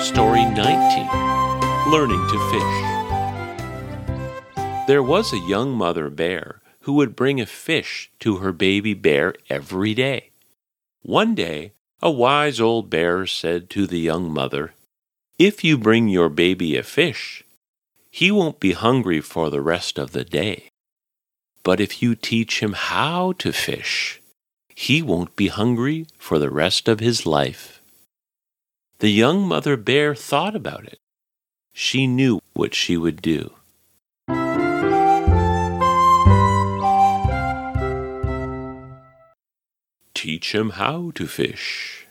Story 19 Learning to Fish. There was a young mother bear who would bring a fish to her baby bear every day. One day, a wise old bear said to the young mother, If you bring your baby a fish, he won't be hungry for the rest of the day. But if you teach him how to fish, he won't be hungry for the rest of his life. The young mother bear thought about it. She knew what she would do. Teach him how to fish.